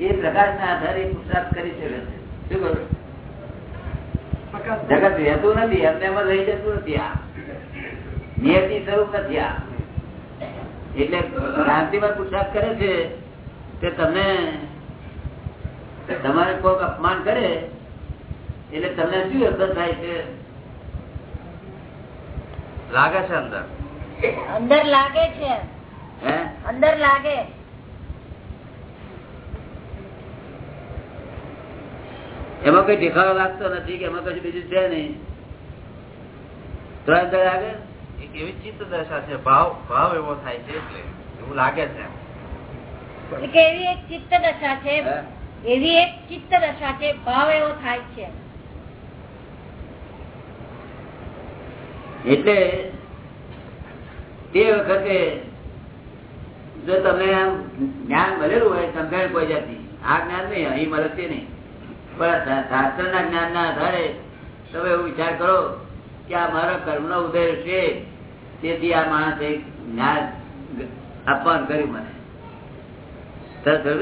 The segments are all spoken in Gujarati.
એ પ્રકાશ ના આધારે પુરુષાર્થ કરી શકે છે. શું કરું જગત રહેતું નથી એમને એમ રહી જતું નથી આ. નિયતિ સ્વરૂપ નથી આ. એટલે શાંતિમાં પુરુષાર્થ કરે છે કે તમને તમારે કોઈક અપમાન કરે એટલે તમને શું અસર થાય છે? લાગે છે અંદર? અંદર લાગે છે. હે? અંદર લાગે. એમાં કઈ દેખાડો લાગતો નથી કે એમાં કશું બીજું છે નહીં. ત્રણ દર આગળ? એક એવી ચિત્ત દશા છે ભાવ ભાવ એવો થાય છે એટલે એવું લાગે છે. એવી એક ચિત્ત દશા છે એવી એક ચિત્ત દશા છે ભાવ એવો થાય છે. એટલે તે વખતે જો તમે આમ જ્ઞાન મળેલું હોય સમજણ કોઈ જતી આ જ્ઞાન નહીં અહીં મળે તે નહીં. પણ શાસ્ત્ર ના જ્ઞાન ના આધારે તમે એવું વિચાર કરો કે આ મારો કર્મ નો ઉદય છે, તેથી આ માણસે જ્ઞાન આપવાનું કર્યું મને.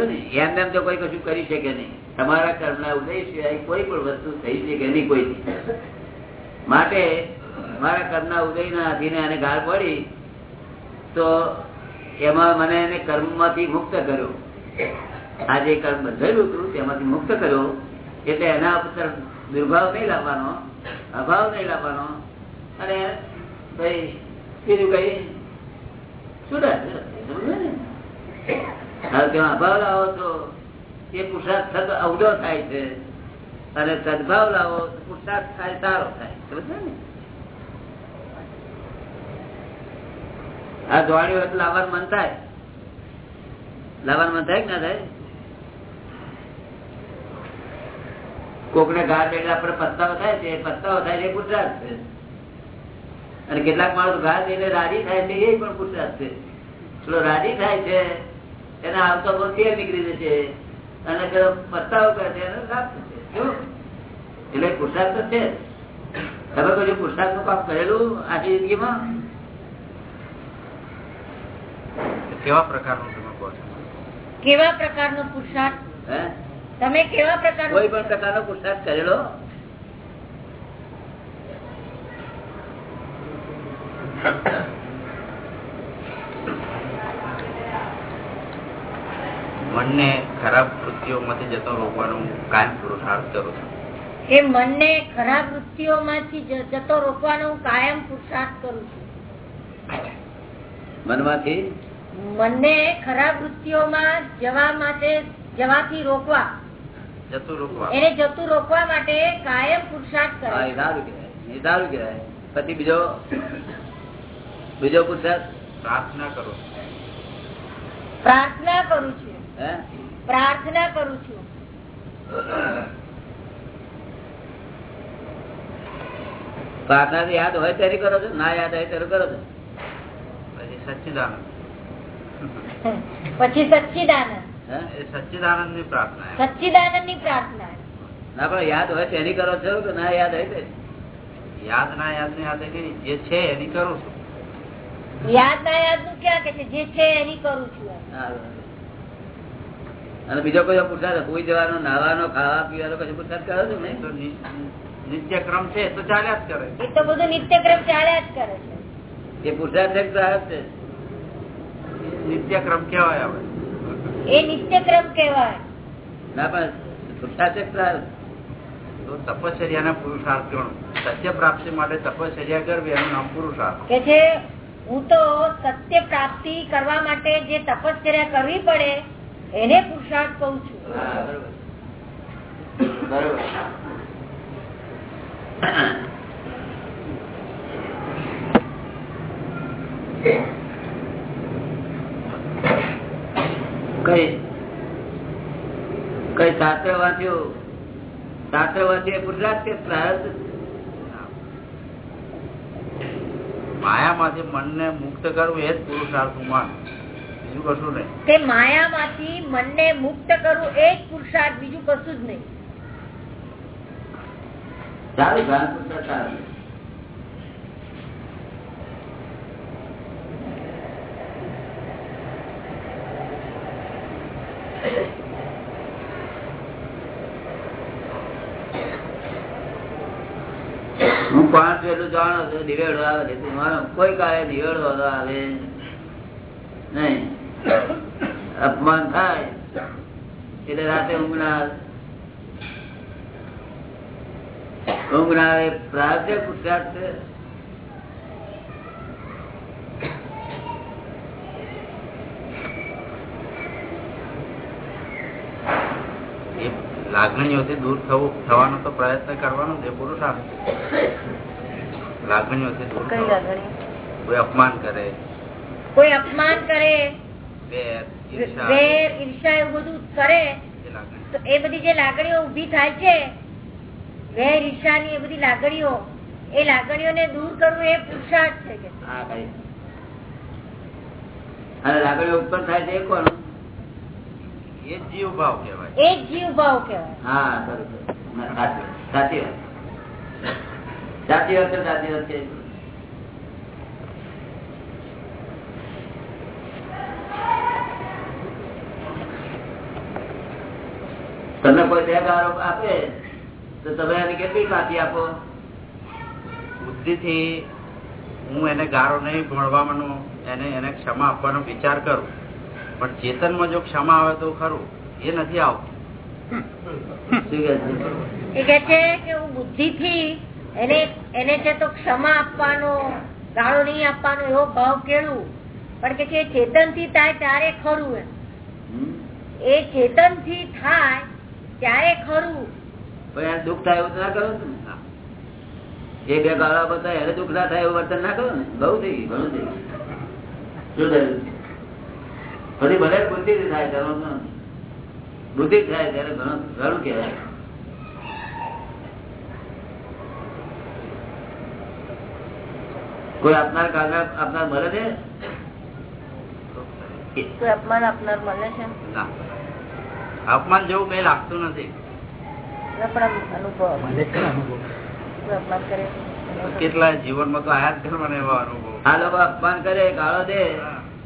ને? એમ એમ તો કોઈ કશું કરી શકે નહીં. તમારા કર્મના ઉદય સિવાય કોઈ પણ વસ્તુ થઈ શકે નહીં કોઈ. માટે મારા કર્મ ના ઉદય ના અધીને આને ગાળ પડી, તો એમાં મને એને કર્મમાંથી મુક્ત કર્યો. આ જે કર્મ બંધાયેલું હતું, તેમાંથી મુક્ત કર્યો. એટલે એના ઉપર દુર્ભાવ નહીં લાવવાનો, અભાવ નહીં લાવવાનો. અને ભાઈ બીજું કઈ? ને? અભાવ લાવો તો એ પુરસાદ થતો અવડો થાય છે. અને સદભાવ લાવો તો પુરસાદ થાય, સારો થાય. સમજ્યો ને? આ દોડી હોય લાવવાનું મન થાય. લાવવાનું મન થાય કે ના થાય? કોક ને ઘા એટલે આપડે પસ્તાવો થાય છે પસ્તાવો થાય છે ગુજરાત છે. અને કેટલાક માણસ ઘા દેડે રાજી થાય છે એ પણ ગુજરાત છે. પેલો રાજી થાય છે એના આવતો પણ તેર નીકળી જશે અને પસ્તાવો કરે છે એનો લાભ થશે? એટલે પુરસાદ તો છે તમે કોઈ પુરસાદનું કામ કરેલું આખી જિંદગીમાં? કેવા પ્રકારનું તમે કહો છો? કેવા પ્રકારનો પુરસાદ હે? તમે કેવા પ્રકાર કોઈ પણ પ્રકારનો પુરુષાર્થ કરેલો? મનને ખરાબ વૃત્તિઓમાંથી જતો રોકવાનો કાયમ પુરુષાર્થ કરું છું. એ મનને ખરાબ વૃત્તિઓમાંથી જતો રોકવાનો કાયમ પુરુષાર્થ કરું છું. મનમાંથી? મનને ખરાબ વૃત્તિઓમાં જવા માટે જવાથી રોકવા. જતું રોકવા. એને જતું રોકવા માટે કાયમ પુરુષાર્થ કરે. એ કહેવાય. એ કહેવાય. પછી બીજો બીજો પુરુષાર્થ પ્રાર્થના કરો. પ્રાર્થના કરું છું. પ્રાર્થના કરું છું. પ્રાર્થના તો યાદ હોય ત્યારે કરો છો? ના યાદ હોય ત્યારે કરો છો? પછી સચ્ચિદાનંદ. પછી સચ્ચિદાનંદ. સચ્ચિદાનંદની પ્રાર્થના. સચ્ચિદાનંદની પ્રાર્થના. ના પણ યાદ હોય તેની કરો છો કે ના યાદ હોય યાદ ના યાદ ને યાદ કરી જે છે એની કરું છું. યાદ ના યાદનું ક્યાં કે છે? જે છે એની કરું છું અને બીજો કોઈ પુરુષાર્થ કોઈ જવાનો નાવાનો ખાવા પીવાનો કશું પુરુષાર્થ કરો છો ને તો નિત્યક્રમ છે તો ચાલ્યા જ કરે એ તો બધું નિત્યક્રમ ચાલ્યા જ કરે છે. એ પુરુષાર્થ છે છે. નિત્યક્રમ કેવાય હવે. એ નિત્યક્રમ કહેવાય. ના પણ તો તપશ્ચર્યાના પુરુષાર્થ ગણું સત્ય પ્રાપ્તિ માટે તપશ્ચર્યા કરવી એનું નામ પુરુષાર્થ. કે છે હું તો સત્ય પ્રાપ્તિ કરવા માટે જે તપશ્ચર્યા કરવી પડે એને પુરુષાર્થ કઉ છું. બરોબર. બરોબર. કઈ કઈ શાસ્ત્ર વાંચ્યું શાસ્ત્ર વાંચ્યું એ પુરુષાર્થ કે પ્રારબ્ધ માયામાંથી મનને મુક્ત કરવું એ જ પુરુષાર્થ માન. બીજું કશું નહીં. કે માયામાંથી મનને મુક્ત કરવું એ જ પુરુષાર્થ બીજું કશું જ નહીં. સારું ઘણા પુરુષાર્થ સારું એટલું જાણો છો, દિવેડો આવે માનો, કોઈ કાળે દિવેડો આવે. નહીં. અપમાન થાય. એટલે રાતે ઊંઘ ના આવે લાગણીઓથી દૂર થવું, થવાનો તો પ્રયત્ન કરવાનો છે. પુરુષાર્થ લાગણીઓથી દૂર કઈ અપમાન કરે? કોઈ અપમાન કરે? વેર, ઈર્ષા, એવું બધું કરે? એ તો એ બધી જે લાગણીઓ ઊભી થાય છે વેર એ બધી લાગણીઓ એ લાગણીઓને દૂર કરવું એ પુરુષાર્થ છે હા ભાઈ અને લાગણીઓ ઉત્પન્ન થાય છે એ જીવ ભાવ કહેવાય. એ જીવ ભાવ કહેવાય. હા ખરું છે. ના, સાચી વાત. સાચી વાત છે સાચી વાત છે તમને કોઈ બે ગાળો આપે તો તમે એની કેટલી કાપી આપો? બુદ્ધિથી હું એને ગાળો નહીં ભણવાનો એને એને ક્ષમા આપવાનો વિચાર કરું. પણ ચેતનમાં જો ક્ષમા આવે તો ખરું એ નથી આવતું. કે એ કે છે કે હું બુદ્ધિ થી એને એને છે તો ક્ષમા આપવાનો ગાળો નહીં આપવાનો એવો ભાવ કેળવું પણ કે છે ચેતનથી થાય ત્યારે ખરું એમ. એ ચેતનથી થાય ત્યારે ખરું. પણ દુઃખ થાય એવું ના કરો એ બે ગાળા બધા એને દુઃખ ના થાય એવું વર્તન ના કરો ને. બહુ થઈ ઘણું થઈ પછી ભલે બુદ્ધિ થાય બુદ્ધિ થાય ત્યારે ઘણું ઘણું કહેવાય. કોઈ આપનાર આપનાર મળે છે? અપમાન આપનાર મળે છે? અપમાન જેવું કઈ લાગતું નથી. કેટલા જીવનમાં તો આયા જ કરવાના એવા અનુભવ. આ લોકો અપમાન કરે ગાળો દે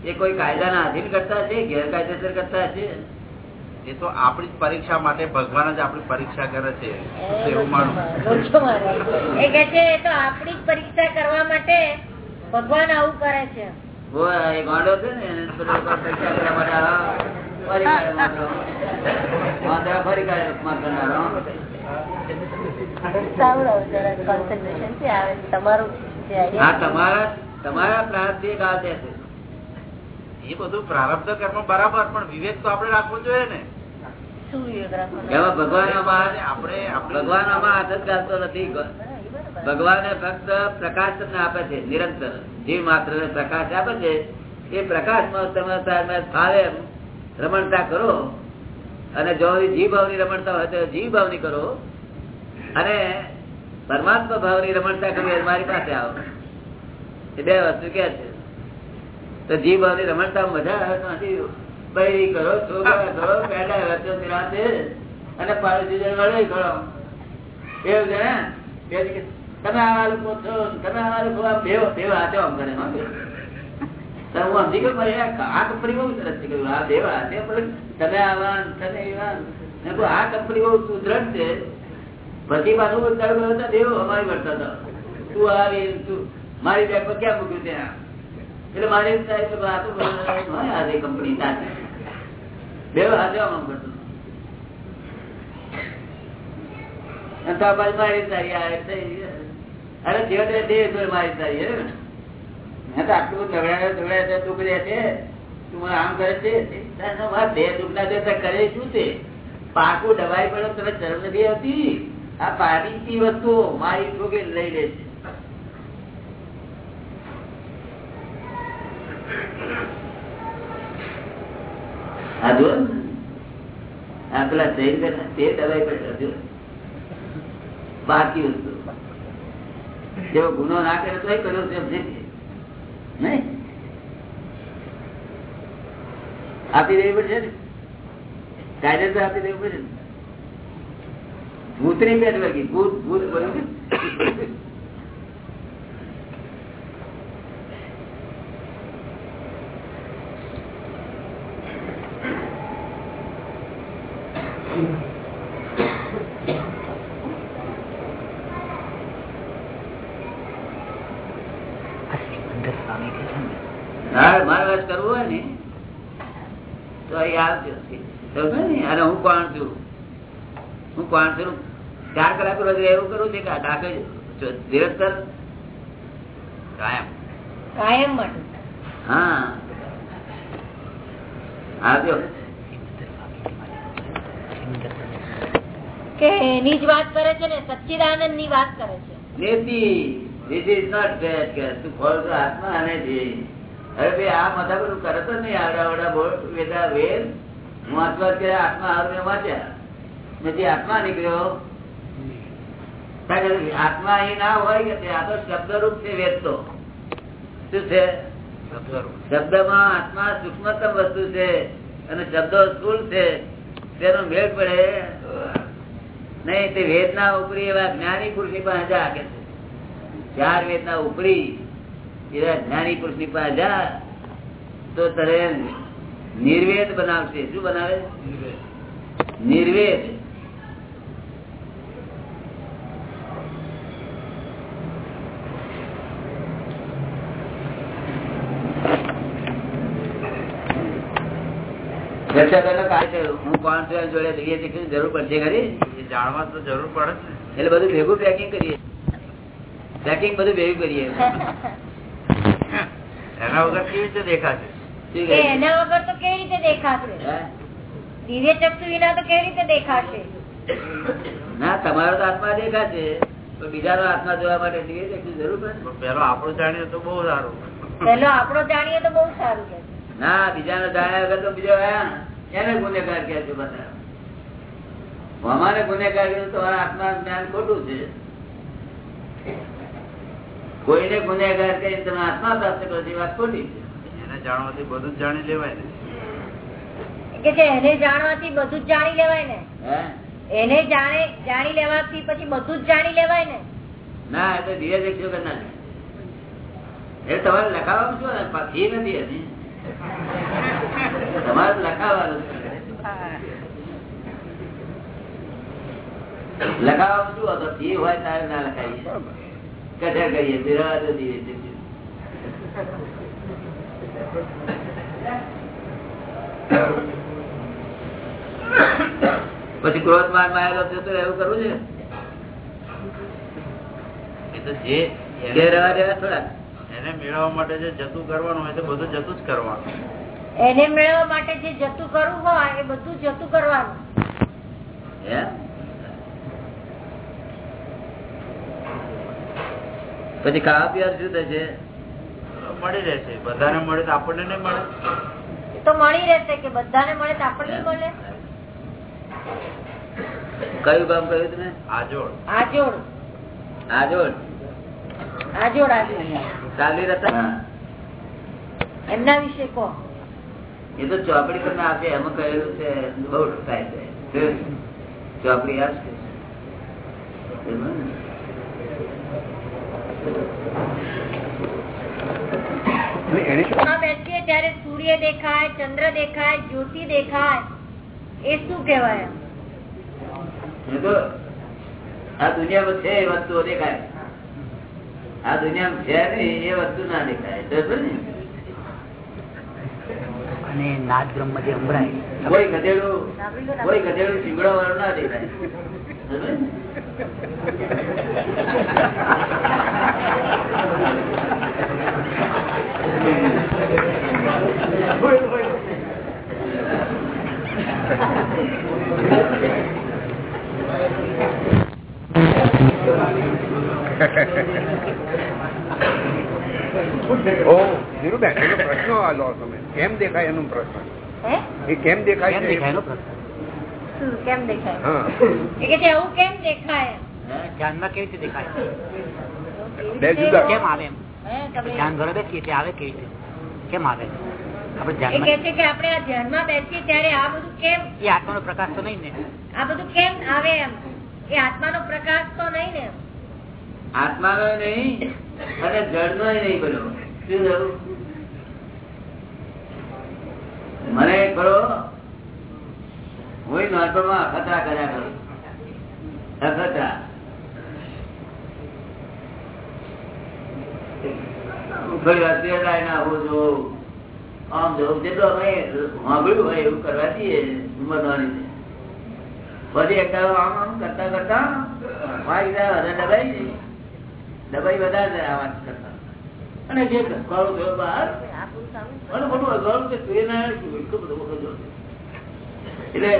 એ કોઈ કાયદાના આધીન કરતા છે ગેરકાયદેસર કરતા છે એ તો આપણી જ પરીક્ષા માટે ભગવાન જ આપણી પરીક્ષા કરે છે. એવું માનું. એ કે છે એ તો આપણી જ પરીક્ષા કરવા માટે ભગવાન આવું કરે છે. તમારું આ તમારા તમારા પ્રાર્થી ગાળ છે. એ બધું પ્રારબ્ધ કર્મ બરાબર પણ વિવેક તો આપણે રાખવો જોઈએ ને? એમાં ભગવાન આપણે ભગવાનમાં હાથ જ નથી. ભગવાને ફક્ત પ્રકાશ આપે છે, નિરંતર. જીવ માત્ર પ્રકાશ આપે છે. એ પ્રકાશમાં ફાવે રમણતા કરો. અને જો જીવ ભાવની રમણતા હોય તો જીવ ભાવની કરો. અને પરમાત્મા ભાવની રમણતા કરવી મારી પાસે આવો. એ બે વસ્તુ કે છે. તો જીવ ભાવની રમણતા મજા આવે તો નથી. બૈરી કરો છોકરા કરો પેડા વચ્ચે નિરાંતે અને પાડોશી વળે કરો એવું છે ને? તમે આવા લોકો છો તમે આવા લોકો આમ બેવ બેવ હાથે આમ કરે. હા, બેવ. તો હું સમજી ગયો? પણ આ કંપની બહુ સરસ છે. કહ્યું, આ બેવ હાથે તમે આવા તમે એવા. મેં કહ્યું, આ કંપની બહુ સુદ્રઢ છે. પછી પાછું તારું દેવો અમારી વર્તા હતા. તું આવી તું મારી બેગ પર ક્યાં મૂક્યું ત્યાં? એટલે મારે કે આ તો કંપની સાચી આમ છે કરે છે? કરે શું તે પાકું દવાઈ પડે તમે ચરમ નથી આવતી? આ પાડીતી વસ્તુ મારી ઠોકે લઈ લે છે. આ જો ને, પેલા જૈન તે દવાઈ પડે બાકી જેવો ગુનો ના કરે તો કર્યો છે નહીં? આપી દેવી પડશે ને? કાયદે તો આપી દેવું પડશે ભૂતની બેઠ ભૂત ભૂત બોલ્યું ને? ને તો અહીં આવજો સમજો ને અને હું કોણ છું હું કોણ છું? ચાર કલાક રોજ એવું કરું છે કે ડાકે નિરંતર કાયમ. કાયમ હા. આવજો કે એની જ વાત કરે છે ને સચ્ચિદાનંદની વાત કરે છે. નેતી this is not bad કે તું ફળ તો આત્મા આને છે અરે ભાઈ આ માથા નહીં બોલ વેદા વેદ. હું આત્મા કે આત્મા હારું વાંચ્યા. નથી આત્મા નીકળ્યો. આત્મા એ ના હોય કે આ તો શબ્દરૂપ છે વેદ તો શું છે. શબ્દમાં આત્મા સૂક્ષ્મતમ વસ્તુ છે અને શબ્દો સ્થુલ છે. તેનો મેળ પડે. નહીં તે વેદના ઉપરી એવા જ્ઞાની પુરુષની પાસે જા કે. ચાર વેદના ઉપરી એવા જ્ઞાની પુરુષની પાસે જા તો તને નિર્વેદ બનાવશે. શું બનાવે? નિર્વેદ. હું કોણ જોડે જરૂર પડશે ખરી? જાણવા તો જરૂર પડે એટલે બધું ભેગું પેકિંગ કરીએ. પેકિંગ બધું ભેગું કરીએ. એના વગર કેવી રીતે દેખાશે? એના વગર તો કેવી રીતે દેખાશે? દિવ્ય ચક્ષુ વિના તો કેવી રીતે દેખાશે? ના તમારો તો આત્મા દેખાશે પણ બીજાનો આત્મા જોવા માટે દિવ્ય ચક્ષુ જરૂર પડે. પેલો આપડો જાણીએ તો બહુ સારું. પેલો આપણો જાણીએ તો બહુ સારું ના બીજાનો જાણ્યા વગર તો બીજો એને ગુનેગાર કે છે બધા. અમારે ગુનેગાર કીધું તમારા આત્મા જ્ઞાન ખોટું છે. કોઈને ગુનેગાર કરી તમે આત્મા પ્રાપ્ત કરો એ વાત ખોટી છે. એને જાણવાથી બધું જ જાણી લેવાય ને. કે એને જાણવાથી બધું જ જાણી લેવાય ને? એને જાણે જાણી લેવાથી પછી બધું જ જાણી લેવાય ને? ના એ તો ધીરે દેખજો કરનાર એ તમારે લખાવવાનું શું ને ફી નથી એની તમારે લખાવવાનું છે. શું હતો ફી હોય તારે ના લખાવીએ કચર કરીએ ધીરા તો ધીરે પછી ક્રોધ માર માયેલો જતો તો એવું કરવું છે? એ તો જે બે એને રવા દેવા થોડા. એને મેળવવા માટે જે જતું કરવાનું હોય તો બધું જતું જ કરવાનું. એને મેળવવા માટે જે જતું કરવું હોય એ બધું જતું કરવાનું. પછી ખાવા પીવા શું થશે? મળી રહેશે. બધાને મળે તો આપણને નહીં મળે? એ તો મળી રહેશે કે બધાને મળે તો આપણને મળે? કયું કામ કર્યું તમે? આજોડ. આજોડ. આજોડ. આજોડ આજોડ ચાલી રહેતા એમના વિશે કહો. એ તો ચોપડી તમને આપે એમાં કહેલું છે બહુ થાય છે શું? ચોપડી આપશે એમાં ને? માં બેસીએ ત્યારે સૂર્ય દેખાય ચંદ્ર દેખાય જ્યોતિ દેખાય એ શું કહેવાય એ તો આ દુનિયામાં છે એ વસ્તુઓ દેખાય આ દુનિયામાં છે નહીં એ વસ્તુ ના દેખાય બરાબર ને અને નાદ બ્રહ્મ જે સંભળાય કોઈ ગધેડું કોઈ ગધેડું શીંગડો વાળો ના દેખાય. ધીરુબેન એનો પ્રશ્ન આલો તમે. કેમ દેખાય એનો પ્રશ્ન? એ કેમ દેખાય કેમ છે? દેખાય કેમ દેખાય? હા. એ કે એવું કેમ દેખાય? ધ્યાનમાં કેવી રીતે દેખાય? બે જુદા. કેમ આવે એમ? ધ્યાન ઘરે બેસીએ એટલે આવે કેવી રીતે? કેમ આવે? આપણે ધ્યાનમાં છે કે આપણે આ ધ્યાનમાં બેસીએ ત્યારે આ બધું કેમ? એ આત્માનો પ્રકાશ તો નહીં ને. આ બધું કેમ આવે એમ? એ આત્માનો પ્રકાશ તો નહીં ને. આત્માનો નહીં અને જળનો નહીં બોલો શું થયું? મને કરો. હું નાનપણમાં અખતરા કર્યા કરું. અખતરા. અમે સાંભળ્યું હોય એવું કરવા દઈએ ઉંમરવાની પછી આમ આમ કરતા કરતા દાડા દબાઈ. દબાઈ વધારે આ વાત કરતા. અને જે ઘસકારો થયો બહાર પણ બધું અગવાડું છે સૂર્યનારાયણ એટલું બધું વખત એટલે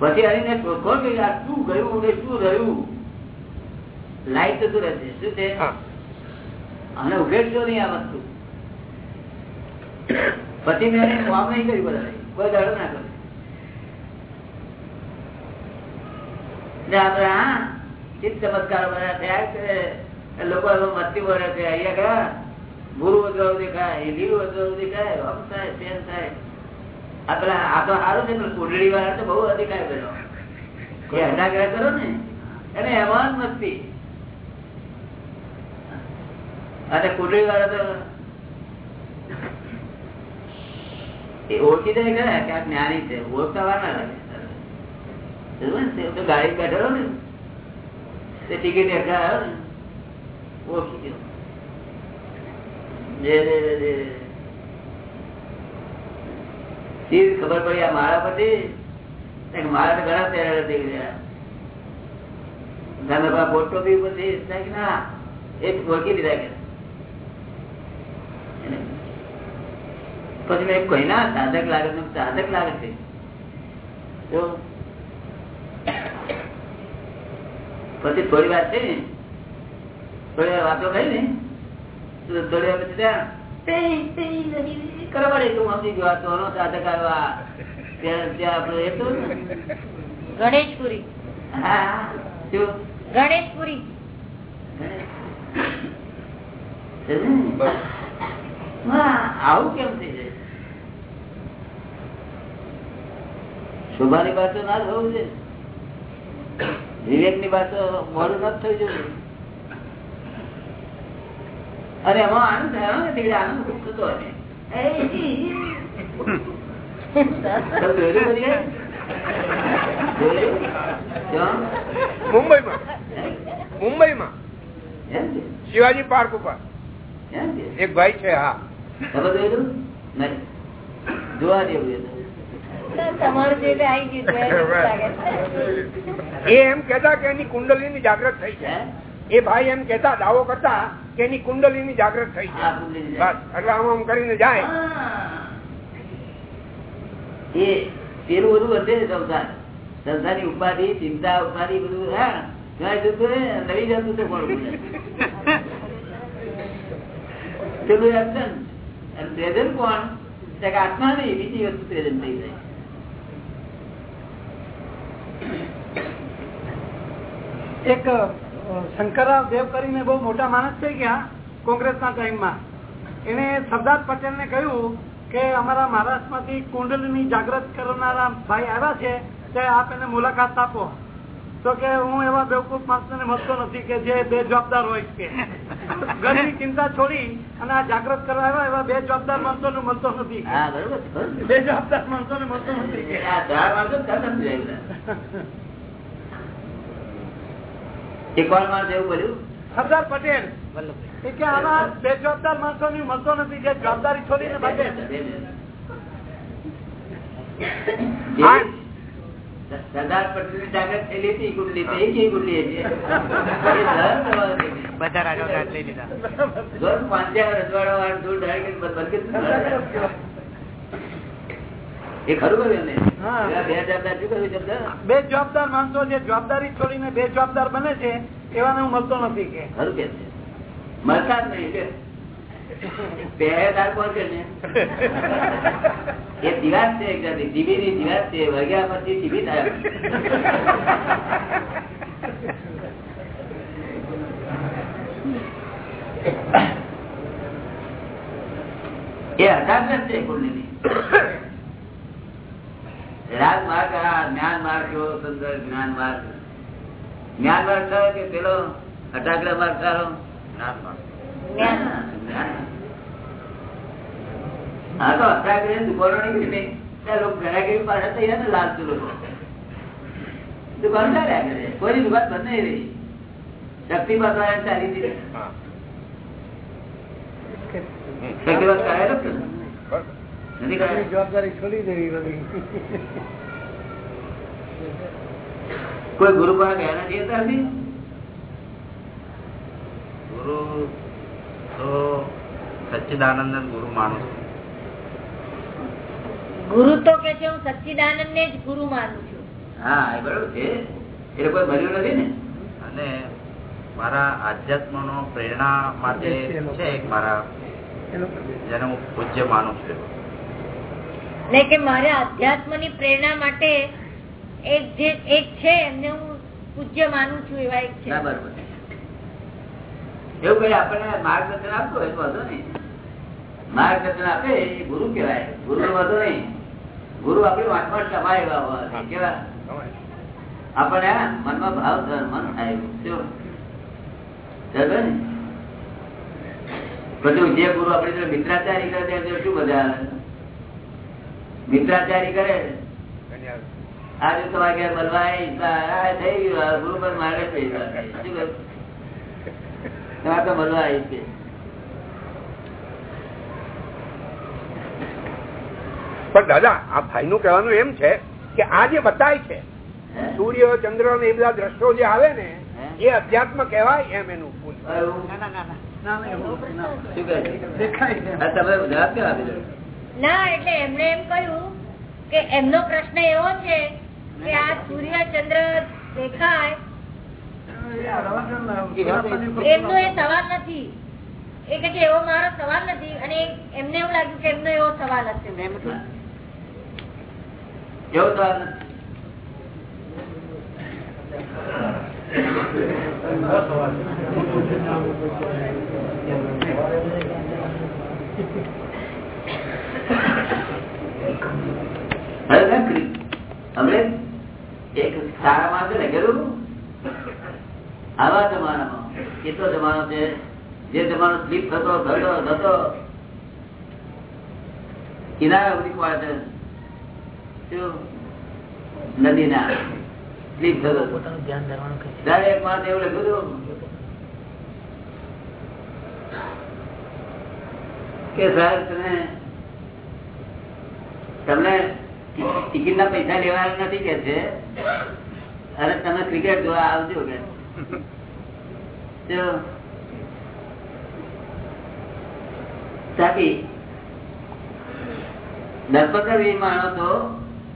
પછી આવીને શોધો કે આ શું ગયું ને શું રહ્યું લાઈટ જતું રહેશે શું છે અને ઉઘેડજો નહીં આ વસ્તુ. પછી મેં કામ નહીં કર્યું બધા કોઈ દાડો ના કર્યું આપડે હા ચિત્ત ચમત્કાર બધા થયા લોકો મસ્તી બોલે છે. અહીંયા ગયા ભૂરું વધવાનું દેખાય લીલું વધવાનું દેખાય આમ થાય, તેમ થાય. આ આ તો સારું છે કુંડળી વાળા તો બહુ અધિકાર કર્યો. એ કરો ને, એને એમાં મસ્તી અને કુંડળી વાળા તો એ ઓળખી જાય ખરા કે આ જ્ઞાની છે ઓળખતા વાર ના? લાગે? ગાડી બેઠેલો ને. તે ટિકિટ એટલા આવ્યો ને. ઓળખી ગયો. ખબર પડી આ મારા પછી માળા તો ઘણા પહેરેલા થઈ ગયા. દીધા કે પછી મેં કહી ના, સાધક લાગે છે. સાધક લાગે છે. પછી થોડી વાત છે ને થોડી વાતો કરી ને થોડી વાર પછી ત્યાં તે તે નહીં કરવા પડે તું સમજી ગયો આ સાધક આવ્યો ત્યાં ત્યાં આપણે એ ગણેશપુરી. હા હા. શું? ગણેશપુરી. આવું કેમ થઈ જાય? શોભાની બાતો ના થવું છે વિવેકની બાતો મોડું ના થયું જોઈએ. અને એમાં આનંદ થયો ને તે આનંદ થતો? ક્યાં? મુંબઈમાં. મુંબઈમાં શિવાજી પાર્ક ઉપર. એક ભાઈ છે હા. તમે જોયેલું? નહીં. જોવા જેવું એ એમ કેતા કે એની કુંડલીની જાગૃત થઈ છે. એ ભાઈ એમ કેતા દાવો કરતા કે એની કુંડલીની જાગૃત થઈ બસ એટલે આમ આમ કરીને જાય. એ પેલું બધું વધે છે સંસાર. સંસારની ઉપાધિ ચિંતા ઉપાધિ બધું હા. નવી જતું તો પણ. પેલું એબસન્ટ અને present કોણ? આત્મા નહીં બીજી વસ્તુ પ્રેઝન્ટ થઈ જાય. એક શંકરરાવ દેવ કરીને બહુ મોટા માણસ થઈ ગયા કોંગ્રેસના ટાઈમમાં. એને સરદાર પટેલને કહ્યું કે અમારા મહારાષ્ટ્રમાંથી કુંડલની જાગૃત કરનારા ભાઈ આવ્યા છે તે આપ એને મુલાકાત આપો. તો કે હું એવા બેવકૂફ માણસોને મળતો નથી કે જે બે જવાબદાર હોય કે ઘરની ચિંતા છોડી અને આ જાગૃત કરવા આવ્યા એવા બે જવાબદાર માણસો ને મળતો નથી. બે જવાબદાર માણસો ને મળતો નથી કે આ ચાર માણસો જ ખતમ થઈ ગયા. એ કોણ માણસ એવું બોલ્યું સરદાર પટેલ કે આવા બે જવાબદાર માણસો મળતો નથી જે જવાબદારી છોડીને ભાગે સરદાર પટેલની થયેલી હતી કુંડલી તો હતી? બધા રાજા લઈ લીધા. પાંચ હજાર રજવાડા વાળા દૂર ડાયરેક્ટ બદલ. એ ખરું. એવા બે જવાબદાર માણસો જે જવાબદારી છોડીને બે જવાબદાર બને છે એવાને હું મળતો નથી કે ખરું કે મળતા જ નહીં. પહેરેદાર કોણ છે ને? એ દિવાસ છે એક જાતની. જીભીની દિવાસ છે વગ્યા પછી જીભી થાય એ હઠાગ્રસ્ત છે કુંડલીની રાગ માર્ગ જ્ઞાન માર્ગ કેવો સુંદર જ્ઞાન માર્ગ જ્ઞાન માર્ગ સારો કે પેલો હઠાગ્રહ માર્ગ સારો? જ્ઞાન. માર્ગ. હા તો હઠાગ્રહ દુકાનો નીકળી ને ત્યાં લોકો ઘરાકી પાસે તૈયાર ને લાલચુ લોકો દુકાન ચાલ્યા કરે કોઈની દુકાન બંધ નહીં રહી. શક્તિ દ્વારા ચાલી હતી શક્તિ વાત કરાયેલો જ ને? બસ. નથી કરાયા જવાબદારી છોડી દેવી બધી. કોઈ ગુરુ પણ ગયા નથી અત્યારથી? ગુરુ તો સચ્ચિદાનંદ ગુરુ માનું છું. ગુરુ તો કે છે હું સચ્ચિદાનંદ ને જ ગુરુ માનું છું. હા એ બરોબર છે. એ કોઈ ભર્યું નથી ને? અને મારા આધ્યાત્મ નો પ્રેરણા માટે છે મારા જેને હું પૂજ્ય માનું છું. ને કે મારે અધ્યાત્મની પ્રેરણા માટે એક જે એક છે એમને હું પૂજ્ય માનું છું એવા એક છે. એવું કઈ આપણને માર્ગદર્શન આપતો હોય વધુ નહીં. માર્ગદર્શન આપે એ ગુરુ કેવાય ગુરુ વધુ નહીં. ગુરુ આપણી વાંચમાં સમાય એવા હોય. કેવા? આપણને મનમાં ભાવ મન થાય. શું? ને? બધું જે ગુરુ આપણી મિત્રાચારી કરે શું બધા આવે મિત્રાચારી કરે આજે તો વાગે બલવાય આ થઈ ગયું આ ગુરુ પર મારે થઈ ગયું. શું કરું? તમારે તો આવીશ પણ દાદા આ ભાઈ નું કહેવાનું એમ છે કે આ જે બતાય છે સૂર્ય ચંદ્ર ને એ બધા દ્રશ્યો જે આવે ને એ અધ્યાત્મ કહેવાય એમ એનું તમે? ના, એટલે એમણે એમ કહ્યું કે એમનો પ્રશ્ન એવો છે કે આ સૂર્ય ચંદ્ર દેખાય. એમનો એ સવાલ નથી. એ કે એવો મારો સવાલ નથી. અને એમને એવું લાગ્યું કે એમનો એવો સવાલ હશે. એવો સવાલ નથી. હમણે એક સારા માણસે લખેલું આવા જમાનામાં. કેટલો જમાનો છે? જે જમાનો સ્લીપ થતો થતો થતો. કિનારા સુધી પડે છે. શું? સ્લીપ થતો. ત્યારે એક માણસ એવું લખ્યું કે સાહેબ તમે તમને ટિકિટ ના પૈસા લેવાના નથી કે છે? અરે તમે ક્રિકેટ જોવા આવજો કે. દસ પંદર વીસ માણસો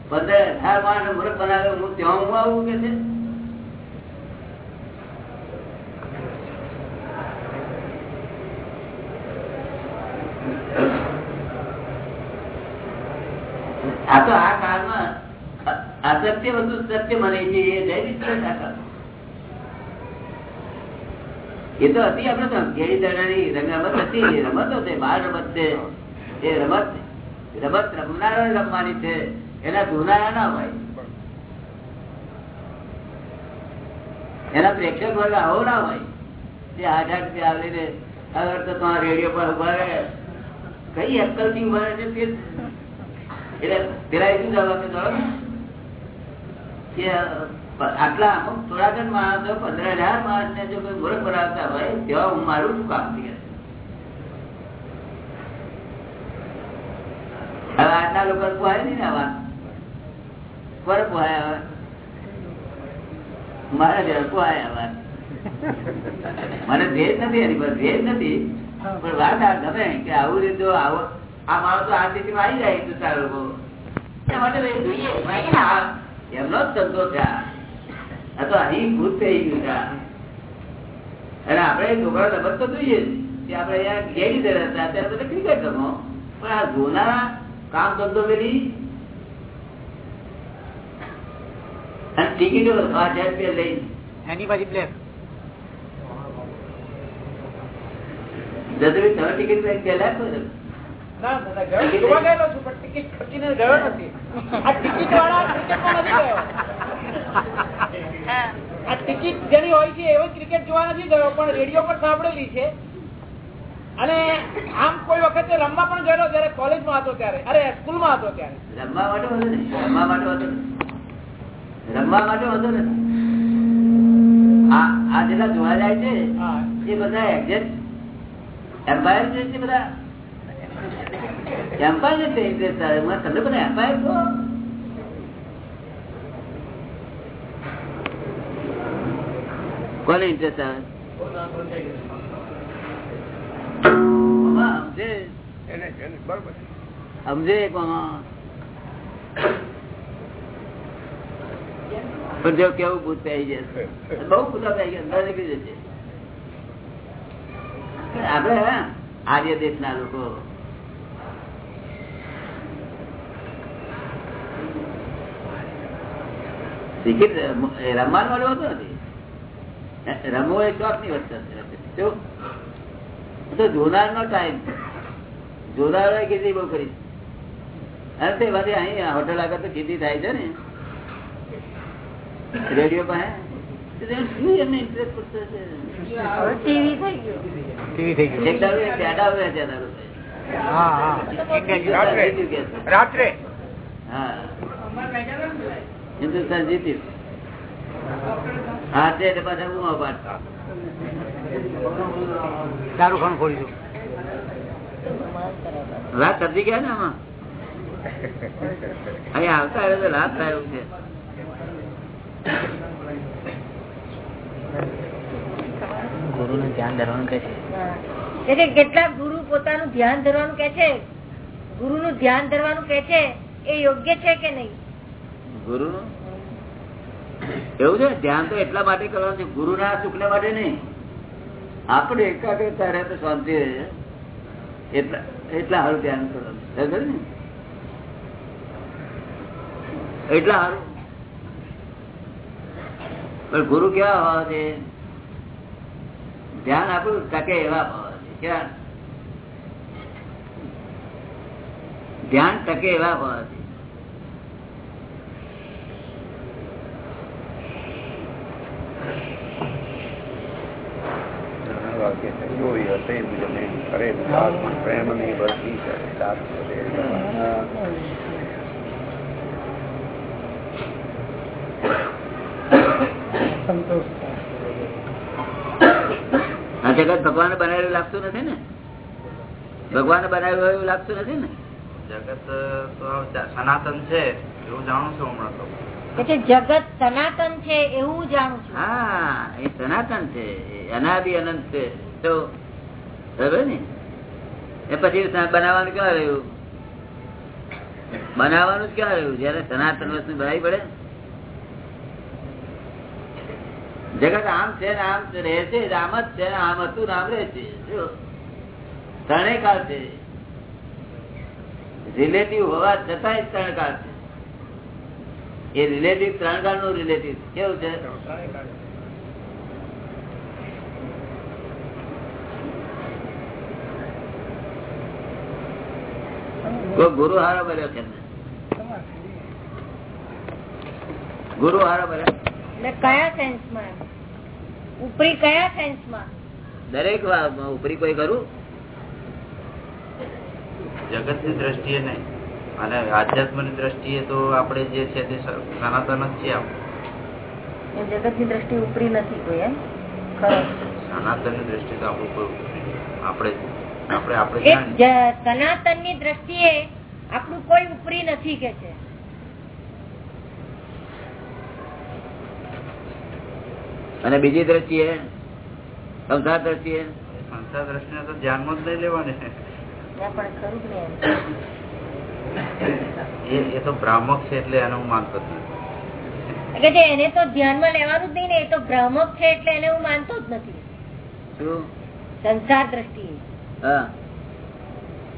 પંદર અઢાર માણસ મૂર્ખ બનાવે હું ત્યાં હું આવું કે છે આ તો આ કાળમાં અ- અસત્ય વસ્તુ સત્ય મને છે, એ જૈવિક છે એ તો હતી આપણે તો ઘેરી રંગ રમત હતી રમતો છે, બાળ રમત છે, એ રમત રમત રમનારો રમવાની છે, એના ધોનારા ના હોય. એના પ્રેક્ષક વર્ગ આવો ના હોય. તે આઠ આઠ રૂપિયા આવીને અગર તો તમારા રેડિયો પર ઊભા રહે. કઈ અક્કલથી ઊભા રહે છે એટલે પેલા એ શું જવાબ જાણો? કે આટલા અમુક થોડાક માણસો પંદર હજાર માણસ ને જો કોઈ મૂર્ખ બનાવતા હોય, તેવા હું મારું શું કામ થઈ ગયા હવે આટલા લોકો પોહાય નહીં ને આવા. કોને પોહાય હવે મારા ઘેર પોહાય આવા. મને ભેદ નથી એની પર, ભેદ નથી. પણ વાત આ ગમે કે આવું રીતે આવો. આ માણસો આ સ્થિતિમાં આવી જાય હિન્દુસ્તાન લોકો. માટે તો જોઈએ. એમનો જ ધંધો છે આ. તો અહીં ભૂત થઈ ગયું છે અને આપણે છોકરા રમત તો જોઈએ. કે આપણે અહીંયા ઘેરી દે હતા અત્યારે બધા ક્રિકેટ રમો પણ આ જોનારા કામ ધંધો પેલી ટિકિટો પાંચ હજાર રૂપિયા લઈ એની પછી બ્લેક જતી તમે ટિકિટ લઈને ટિકિટ ગયો જેની હોય છે એવો ક્રિકેટ જોવા નથી પણ રેડિયો પર સાંભળેલી છે. અને આમ કોઈ વખતે રમવા પણ ગયેલો જયારે કોલેજમાં હતો ત્યારે અરે સ્કૂલમાં હતો ત્યારે. રમવા માટે વાંધો નહીં રમવા માટે રમવા માટે વાંધો નથી આ જેટલા જોવા જાય છે હા. એ બધા એક્ઝેક્ટ એમ્પાયર છે બધા? એમ્પાયર છે ઇન્ટરેસ્ટ તમને બધા એમ્પાયર છો? કોને ઇન્ટરેસ્ટ આવે? સમજે? પણ જો કેવું ભૂત થઈ જશે બહુ બધા થઈ ગયા અંદર નીકળી જશે આપડે આર્ય દેશ ના લોકો. શીખી રમવાનું વાળું હોતું નથી. રમવો એ શોખની વસ્તુ છે. શું? એ તો જોનાર નો ટાઈમ જોનાર ખેતી બહુ કરી અરે તે બધી અહીં હોટલ આગળ તો ખેતી થાય છે ને. રેડિયો પાસે. રાત્રે. હા. હિન્દુસ્તાન જીતી હા તે પાછા હું પાડતા દારૂ ખાન ખોલી રાત સમજી ગયા ને આમાં? અહીંયા આવતા આવ્યો તો રાત થાય છે. ગુરુને ધ્યાન ધરવાનું કે છે. કે છે કેટલાક ગુરુ પોતાનું ધ્યાન ધરવાનું કે છે? ગુરુ નું ધ્યાન ધરવાનું કે છે? એ યોગ્ય છે કે નહીં? ગુરુ એવું છે? ધ્યાન તો એટલા માટે કરવાનું છે ગુરુ ના સુખ માટે નહીં. આપણે એકાગ્રતા રહે તો શાંતિ રહે. એટલા સારું ધ્યાન કરવાનું એટલા સારું. પણ ગુરુ કેવા હોવા છે? ધ્યાન આપણું ટકે એવા હોવા છે. કેવા? ધ્યાન ટકે એવા હોવા છે વાક્ય છે એમ કરે દાસમાં પ્રેમની વર્તી કરે દાસ કરે. આ જગત ભગવાન બનાવેલું લાગતું નથી ને? ભગવાન બનાવ્યું હોય એવું લાગતું નથી ને? જગત તો સનાતન છે એવું જાણું છું હમણાં તો. જગત સનાતન છે એવું જાણું છું. હા એ સનાતન છે એ અનાદિ અનંત છે. તો પછી બનાવવાનું ક્યાં રહ્યું? બનાવવાનું જ ક્યાં રહ્યું? જયારે સનાતન વસ્તુ બનાવી પડે જગત આમ છે ને આમ રહે છે આમ જ છે ને આમ હતું ને આમ રહે છે. રિલેટિવ હોવા છતાંય ત્રણ કાળ છે. એ રિલેટિવ ત્રણ કાળનું રિલેટિવ કેવું છે. ગુરુ હારો બન્યો છે ગુરુ હારો બન્યો એટલે કયા સેન્સમાં ઉપરી કયા સેન્સમાં દરેક ઉપરી કોઈ કરું જગતની દ્રષ્ટિએ નહીં. અને આધ્યાત્મની દ્રષ્ટિએ તો આપણે જે છે તે સનાતન જ છે આપણું. જગતની દ્રષ્ટિ ઉપરી નથી કોઈ એમ? ખરો. સનાતનની દ્રષ્ટિ તો આપણું કોઈ આપણે સનાતનની દ્રષ્ટિએ આપણું કોઈ ઉપરી નથી કે છે. અને બીજી દ્રષ્ટિએ? સંસાર દ્રષ્ટિએ? સંસાર દ્રષ્ટિને તો ધ્યાનમાં જ નહીં લેવાની. એ તો ભ્રામક છે એટલે એને હું માનતો જ નથી. એને તો ધ્યાનમાં લેવાનું જ નહીં ને એ તો ભ્રામક છે એટલે એને હું માનતો જ નથી. સંસાર દ્રષ્ટિએ.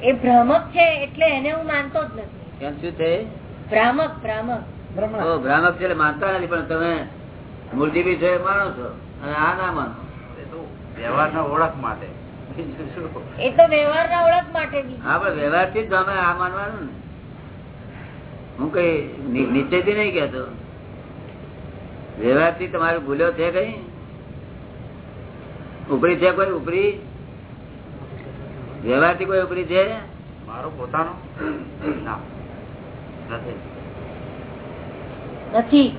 એ ભ્રામક છે એટલે એને હું માનતો જ નથી. કેમ શું છે? ભ્રામક ભ્રામક. ભ્રામક છે માનતા નથી પણ તમે મૂર્તિ બી છે એ માનો છો. અને આ ના માનો. વ્યવહાર ના ઓળખ માટે. એ તો વ્યવહારના ઓળખ માટે હા પણ વ્યવહારથી જ તમે આ માનવાનું ને. હું કઈ નીચે થી નહીં કેતો વ્યવહારથી તમારે ભૂલ્યો છે કઈ? ઉપરી છે કોઈ ઉપરી? વ્યવહારથી કોઈ ઉપરી છે? મારો પોતાનો? નથી. નથી.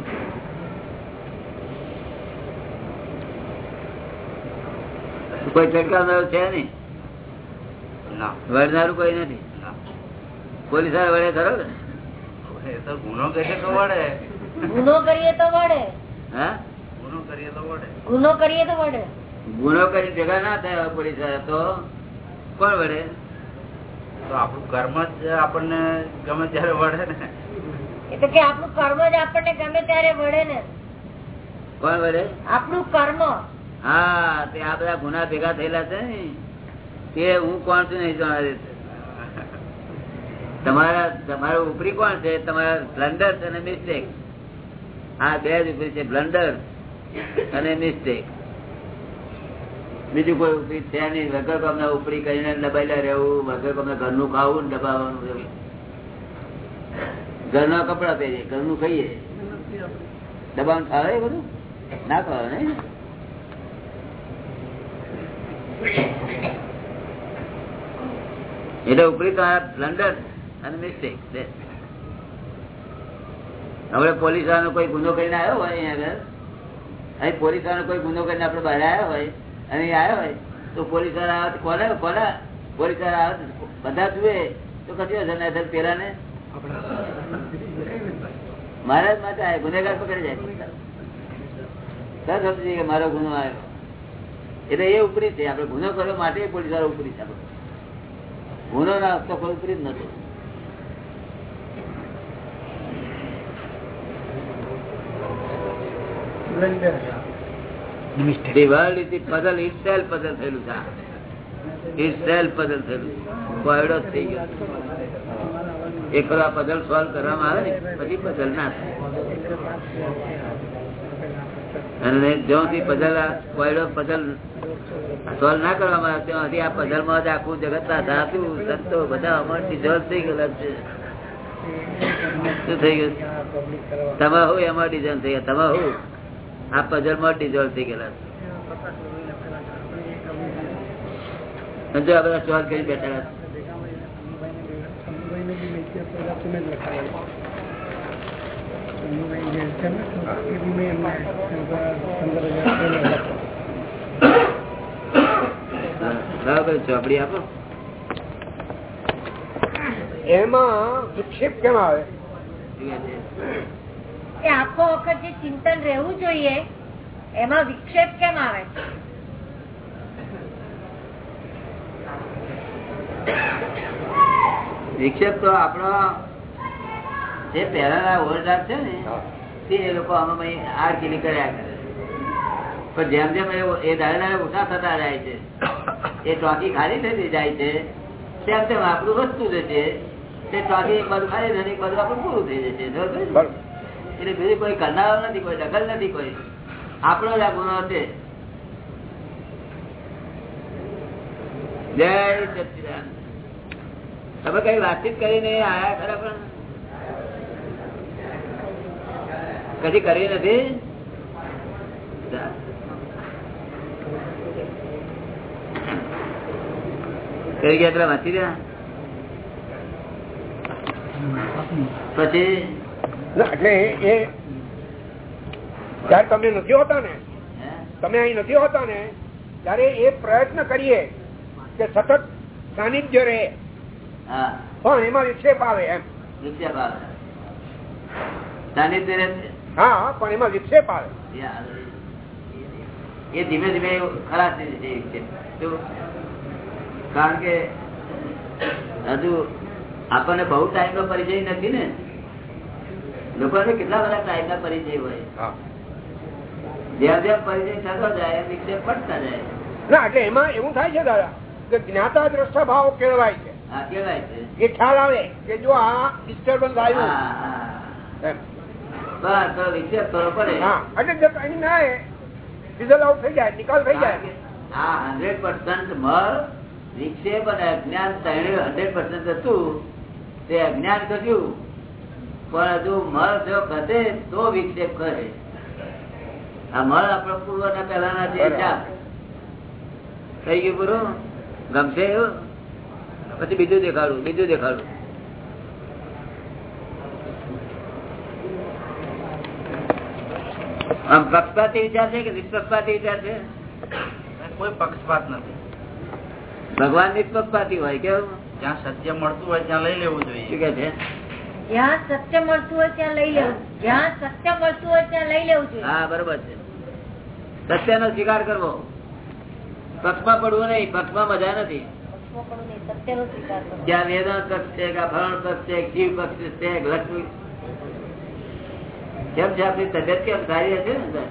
કોઈ ચડકાવનારું છે નઈ વળનારું કોઈ નથી? પોલીસ વડે ખરો ને? તો ગુનો કરીએ તો વળે. ગુનો કરીએ તો વળે. હા? ગુનો કરીએ તો વળે. ગુનો કરીએ તો વળે. ગુનો કરી ભેગા ના થાય પોલીસવાળા તો? કોણ વડે તો આપણું કર્મ જ આપણને ગમે ત્યારે વળે ને. એટલે કે આપણું કર્મ જ આપણને ગમે ત્યારે વળે ને. કોણ વડે આપણું કર્મ. હા તે આ બધા ગુના ભેગા થયેલા છે ને. તે હું કોણ છું નહીં જાણવા. તમારા તમારું ઉપરી કોણ છે? તમારા બ્લન્ડર્સ અને મિસ્ટેક આ બે જ ઉપરી છે બ્લન્ડર્સ અને મિસ્ટેક બીજું કોઈ ઉપરી છે નહીં. વગર તમને ઉપરી કરીને દબાયેલા રહેવું, વગર તમને ઘરનું ખાવું ને દબાવવાનું. ઘરના કપડા પહેરીએ, ઘરનું ખાઈએ. દબાણ ખાવે બધું? ના ખાવે નહીં એટલે ઉપરી તમારા બ્લન્ડર અને મિસ્ટેક હવે પોલીસ વાળાનો કોઈ ગુનો કરીને આવ્યો હોય અહીંયા આગળ? અહીં પોલીસ વાળાનો કોઈ ગુનો કરીને આપણે બહાર આવ્યા હોય? અને આવ્યો હોય, તો પોલીસવાળા આવે, કોને કોને? પોલીસવાળા આવે બધા જુએ, તો કશી હશે પેલા ને મહારાજ માટે આવે ગુનેગાર પકડી જાય. મારો ગુનો આવ્યો? એટલે એ ઉપરી છે. આપણે ગુનો કર્યો માટે પોલીસવાળા ઉપરી છે ગુનો ના તો કોઈ ઉપરી જ નથી The ને અને જ્યાંથી puzzle કોયડો puzzle સોલ્વ ના કરવામાં આવે, ત્યાંથી આ puzzle માં જ આખું જગત ના ધાતુ, સંતો બધા અમર dissolve થઈ ગયેલા છે. શું થઈ ગયું? તમે હું એમાં ડિઝાઇન થઈ ગયા. તમે હું આ પઝલમાં ડિઝોલ્વ થઈ ગયેલા છે જો આ બધા સોલ્વ કરી બેઠા બરાબર ચોપડી આપો એમાં વિક્ષેપ કેમ આવે એ આખો વખત જે ચિંતન રહેવું જોઈએ એમાં વિક્ષેપ કેમ આવે? વિક્ષેપ તો આપણો જે પહેલાના ઓરડાર છે ને તે એ લોકો આમાં આ ગીલી કર્યા કરે. પણ જેમ જેમ એ- દાદા ઓછા થતા જાય છે એ ટોકી ખાલી થતી જાય છે તેમ તેમ આપણું વસ્તુ જશે તે ટોકી એક બાજુ ખાલી થશે એક બાજુ આપણું પૂરું થઈ જશે. બરોબર? એટલે બીજું કોઈ કરનારો નથી, કોઈ દખલ નથી, કોઈ આપણો જ આ ગુનો છે. જય સચિદાન તમે કઈ વાતચીત કરીને આયા ખરા પણ? કદી કરી નથી? કરી ગયા પેલા વાંચી ગયા પછી? એટલે એ ત્યારે તમે નથી હોતા ને તમે અહીં નથી હોતા ને ત્યારે એ પ્રયત્ન કરીએ કે સતત સાનિધ્ય રહે. હા. પણ એમાં વિક્ષેપ આવે એમ. વિક્ષેપ આવે. સાનિધ્ય રહે હા પણ એમાં વિક્ષેપ આવે. એ ધીમે ધીમે ખરાબ થઈ જશે વિક્ષેપ. કારણ કે હજુ આપણને બહુ ટાઈમ નો પરિચય નથી ને. લોકોને કેટલા બધા ટાઈમ ના પરિચય હોય. જ્યાં જેમ પરિચય થતો જાય વિક્ષેપ પડતા જાય. ના એટલે એમાં એવું થાય છે દાદા કે જ્ઞાતા દ્રષ્ટા ભાવ કેળવાય છે. હા એ ખ્યાલ આવે કે જો આ ડિસ્ટર્બન્સ આવ્યું. હા. હા રિઝલ્ટ આઉટ થઈ જાય નિકાલ થઈ જાય. આ હંડ્રેડ પર્સન્ટ મળ વિક્ષેપ અને અજ્ઞાન હંડ્રેડ પર્સન્ટ હતું. તે અજ્ઞાન કર્યું પણ હજુ મળ જો ઘટે તો વિક્ષેપ કરે. આ મળ આપડે પૂર્વ ના પહેલાના જે થઈ ગયું પૂરું? ગમશે એવું? પછી બીજું દેખાડું બીજું દેખાડું. આમ પક્ષપાતી વિચાર છે કે નિષ્પક્ષપાતી વિચાર છે? કોઈ પક્ષપાત નથી. ભગવાન નિષ્પક્ષપાતી હોય કેવું? જ્યાં સત્ય મળતું હોય ત્યાં લઈ લેવું શું જોઈએ કે છે? જ્યાં સત્ય મળતું હોય ત્યાં લઈ લેવું. જ્યાં સત્ય મળતું હોય ત્યાં લઈ લેવું જોઈએ. હા બરોબર છે. સત્ય નો સ્વીકાર કરવો. પક્ષમાં પડવું નહીં પક્ષમાં મજા નથી. જ્યાં વેદન પક્ષ છે ફરણ પક્ષ છે શિવ પક્ષ છે લક્ષ્મી. કેમ છે આપણી તબિયત કેમ? સારી હશે ને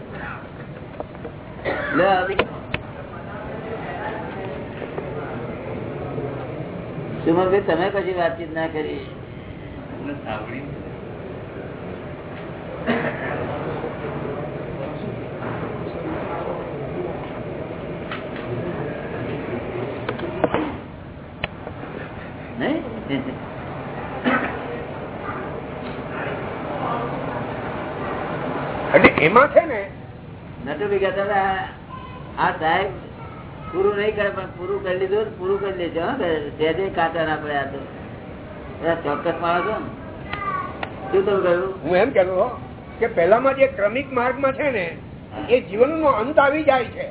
સુમનભાઈ તમે પછી વાતચીત ના કરી? એમાં છે ને નટુભાઈ કહેતા હતા આ સાહેબ પૂરું નહીં કરે પણ પૂરું કરી લીધું ને પૂરું કરી લેજો હો જે સહેજે કાચા ના પડ્યા આ તો બધા ચોક્કસ માણસો શું તમે કહ્યું? હું એમ કેતો હતો કે પેલામાં જે ક્રમિક માર્ગમાં છે ને એ જીવનનો અંત આવી જાય છે.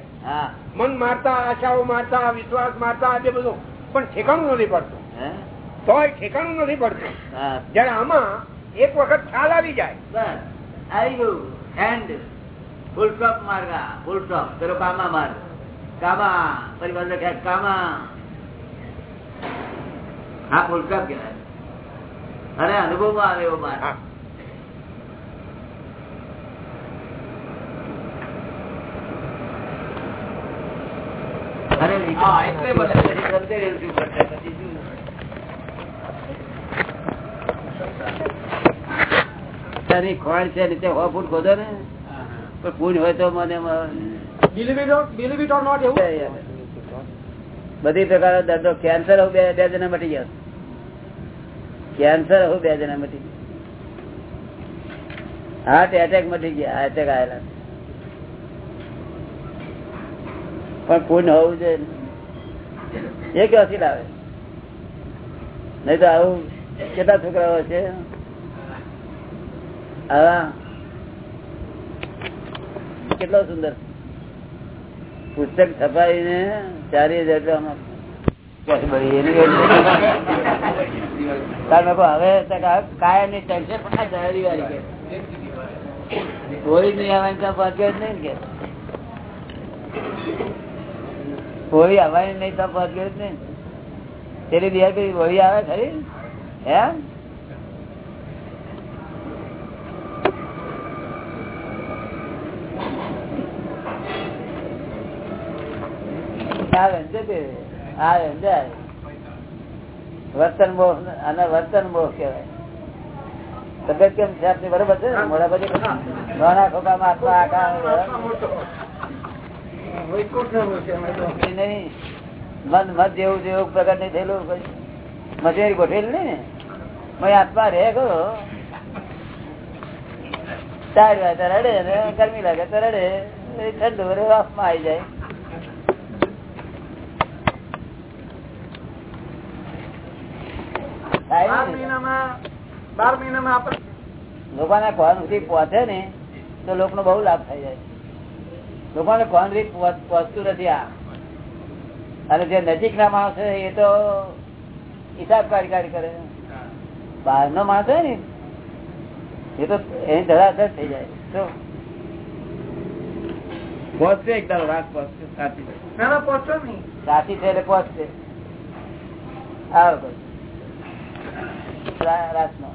મન મારતા આશાઓ મારતા વિશ્વાસ મારતા આજે બધું. પણ ઠેકાણું નથી પડતું. તો એ ઠેકાણું નથી પડતું. જયારે આમાં એક વખત ખ્યાલ આવી જાય. બસ. આવી ગયું. હેન્ડ ફૂલ સ્ટોપ માર્ગા ફૂલ સ્ટોપ પેલો કામા માર્ગ. કામા. પરિબંધ કામા. હા ફૂલ સ્ટોપ કહેવાય. અને અનુભવમાં આવે એવો માર્ગ. ખોળ છે નીચે હો ફૂટ ખોદો ને. પણ પૂજ હોય તો મને બધી પ્રકારના દર્દો કેન્સર બે જણા મટી ગયા. કેન્સર હવે બે જણા મટી હાર્ટ એટેક મટી ગયા એટેક આવેલા. પણ પૂર્ણ હોવું જોઈએ એ કે ક્યાંથી લાવે? નહીં તો આવું કેટલા છોકરાઓ છે? આવા. કેટલો સુંદર. પુસ્તક છપાવીને ચારી હજાર રૂપિયા હવે કાયમની ટેન્શન હોળી નહીં આવવાની તો પહોંચ્યો જ નહીં કે. હોળી આવવાની નહીં તો પહોંચ્યો જ નહીં. તેની બિહાર પેલી હોળી આવે ખરી? એમ આવે છે તે ને વર્તન મોહ અને વર્તન મોહ કેવાય તબિયત કેમ છે આપની બરોબર છે? ને? મોઢા પછી નાના ખોખામાં આટલા આખા નહીં. મન મત જેવું જેવું પ્રગટ નહીં થયેલું મજેરી ગોઠેલ નહીં ને. આત્મા રે ગયો વાર રડે ને ગરમી લાગે તો રડે. ઠંડુ વાફમાં આવી જાય થાય બાર ને. મહિનામાં બાર મહિનામાં આપણે લોકોને કોણ સુધી પહોંચે ને તો લોકોનો બહુ લાભ થઈ જાય લોકોને કોણ સુધી પહોંચતું નથી આ. અને જે નજીક ના માણસ છે એ તો હિસાબ કાર્યકારી કરે. બહાર નો માણસ હોય ને એ તો એની ધડાધડ થઈ જાય. તો પહોંચશે એકદમ રાત પહોંચશે સાચી છે એટલે પહોંચશે. આવો પછી. રા- રાતનો.